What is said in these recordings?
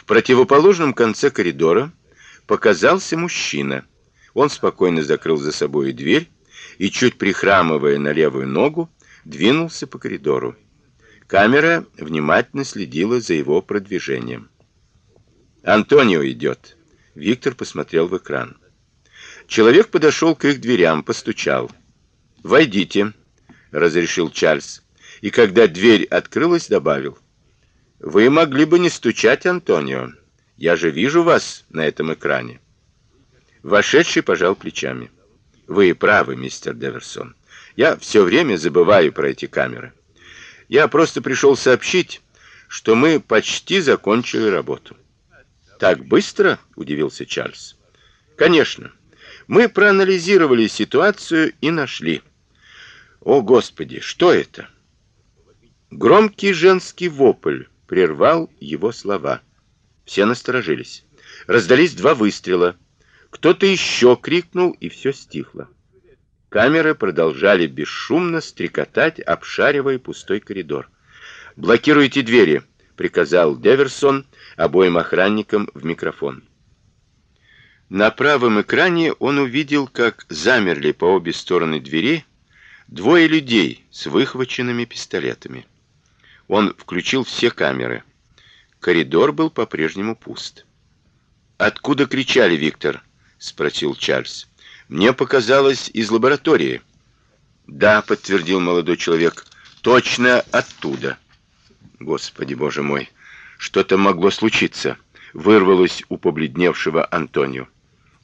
В противоположном конце коридора показался мужчина. Он спокойно закрыл за собой дверь и, чуть прихрамывая на левую ногу, двинулся по коридору. Камера внимательно следила за его продвижением. «Антонио идет!» Виктор посмотрел в экран. Человек подошел к их дверям, постучал. «Войдите», — разрешил Чарльз, и когда дверь открылась, добавил. «Вы могли бы не стучать, Антонио. Я же вижу вас на этом экране». Вошедший пожал плечами. «Вы правы, мистер Деверсон. Я все время забываю про эти камеры. Я просто пришел сообщить, что мы почти закончили работу». «Так быстро?» — удивился Чарльз. «Конечно. Мы проанализировали ситуацию и нашли. О, Господи, что это? Громкий женский вопль прервал его слова. Все насторожились. Раздались два выстрела. Кто-то еще крикнул, и все стихло. Камеры продолжали бесшумно стрекотать, обшаривая пустой коридор. «Блокируйте двери», — приказал Деверсон обоим охранникам в микрофон. На правом экране он увидел, как замерли по обе стороны двери двое людей с выхваченными пистолетами. Он включил все камеры. Коридор был по-прежнему пуст. «Откуда кричали, Виктор?» — спросил Чарльз. «Мне показалось, из лаборатории». «Да», — подтвердил молодой человек, — «точно оттуда». «Господи, боже мой, что-то могло случиться», — вырвалось у побледневшего Антонио.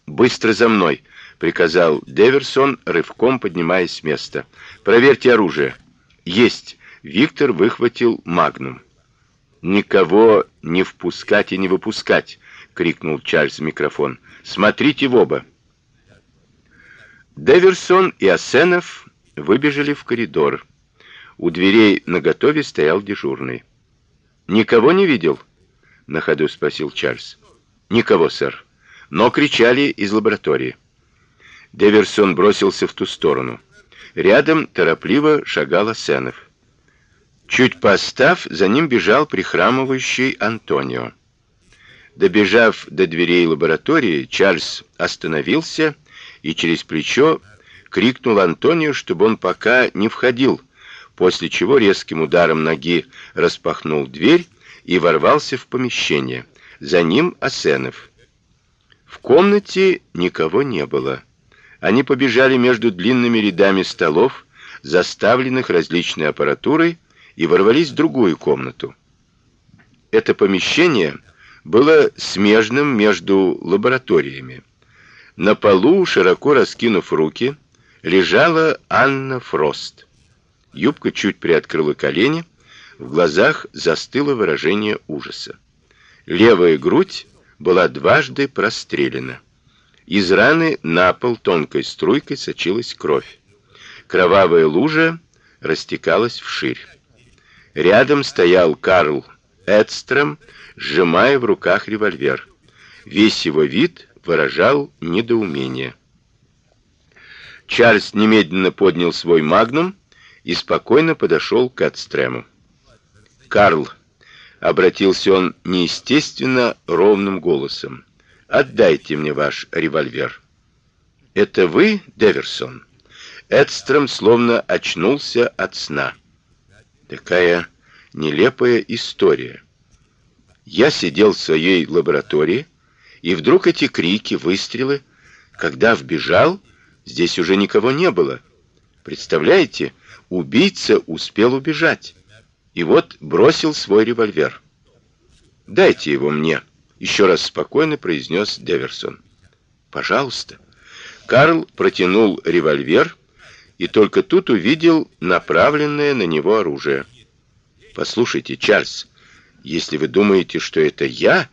«Быстро за мной!» — приказал Деверсон, рывком поднимаясь с места. «Проверьте оружие». «Есть!» — Виктор выхватил магнум. «Никого не впускать и не выпускать!» — крикнул Чарльз в микрофон. «Смотрите в оба!» Деверсон и Асенов выбежали в коридор. У дверей наготове стоял дежурный. «Никого не видел?» — на ходу спросил Чарльз. «Никого, сэр» но кричали из лаборатории. Деверсон бросился в ту сторону. Рядом торопливо шагал Асенов. Чуть постав, за ним бежал прихрамывающий Антонио. Добежав до дверей лаборатории, Чарльз остановился и через плечо крикнул Антонио, чтобы он пока не входил, после чего резким ударом ноги распахнул дверь и ворвался в помещение. За ним Асенов. В комнате никого не было. Они побежали между длинными рядами столов, заставленных различной аппаратурой, и ворвались в другую комнату. Это помещение было смежным между лабораториями. На полу, широко раскинув руки, лежала Анна Фрост. Юбка чуть приоткрыла колени, в глазах застыло выражение ужаса. Левая грудь была дважды прострелена. Из раны на пол тонкой струйкой сочилась кровь. Кровавая лужа растекалась вширь. Рядом стоял Карл Эдстром, сжимая в руках револьвер. Весь его вид выражал недоумение. Чарльз немедленно поднял свой магнум и спокойно подошел к Эдстрему. «Карл, обратился он неестественно ровным голосом. Отдайте мне ваш револьвер. Это вы, Деверсон? Эдстром словно очнулся от сна. Такая нелепая история. Я сидел в своей лаборатории, и вдруг эти крики, выстрелы, когда вбежал, здесь уже никого не было. Представляете, убийца успел убежать и вот бросил свой револьвер. «Дайте его мне», — еще раз спокойно произнес Деверсон. «Пожалуйста». Карл протянул револьвер и только тут увидел направленное на него оружие. «Послушайте, Чарльз, если вы думаете, что это я...»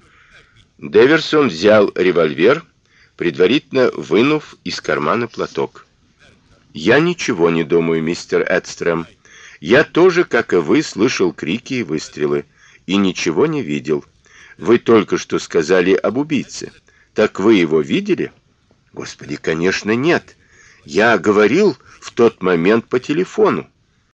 Деверсон взял револьвер, предварительно вынув из кармана платок. «Я ничего не думаю, мистер Эдстрем. Я тоже, как и вы, слышал крики и выстрелы и ничего не видел. Вы только что сказали об убийце. Так вы его видели? Господи, конечно, нет. Я говорил в тот момент по телефону.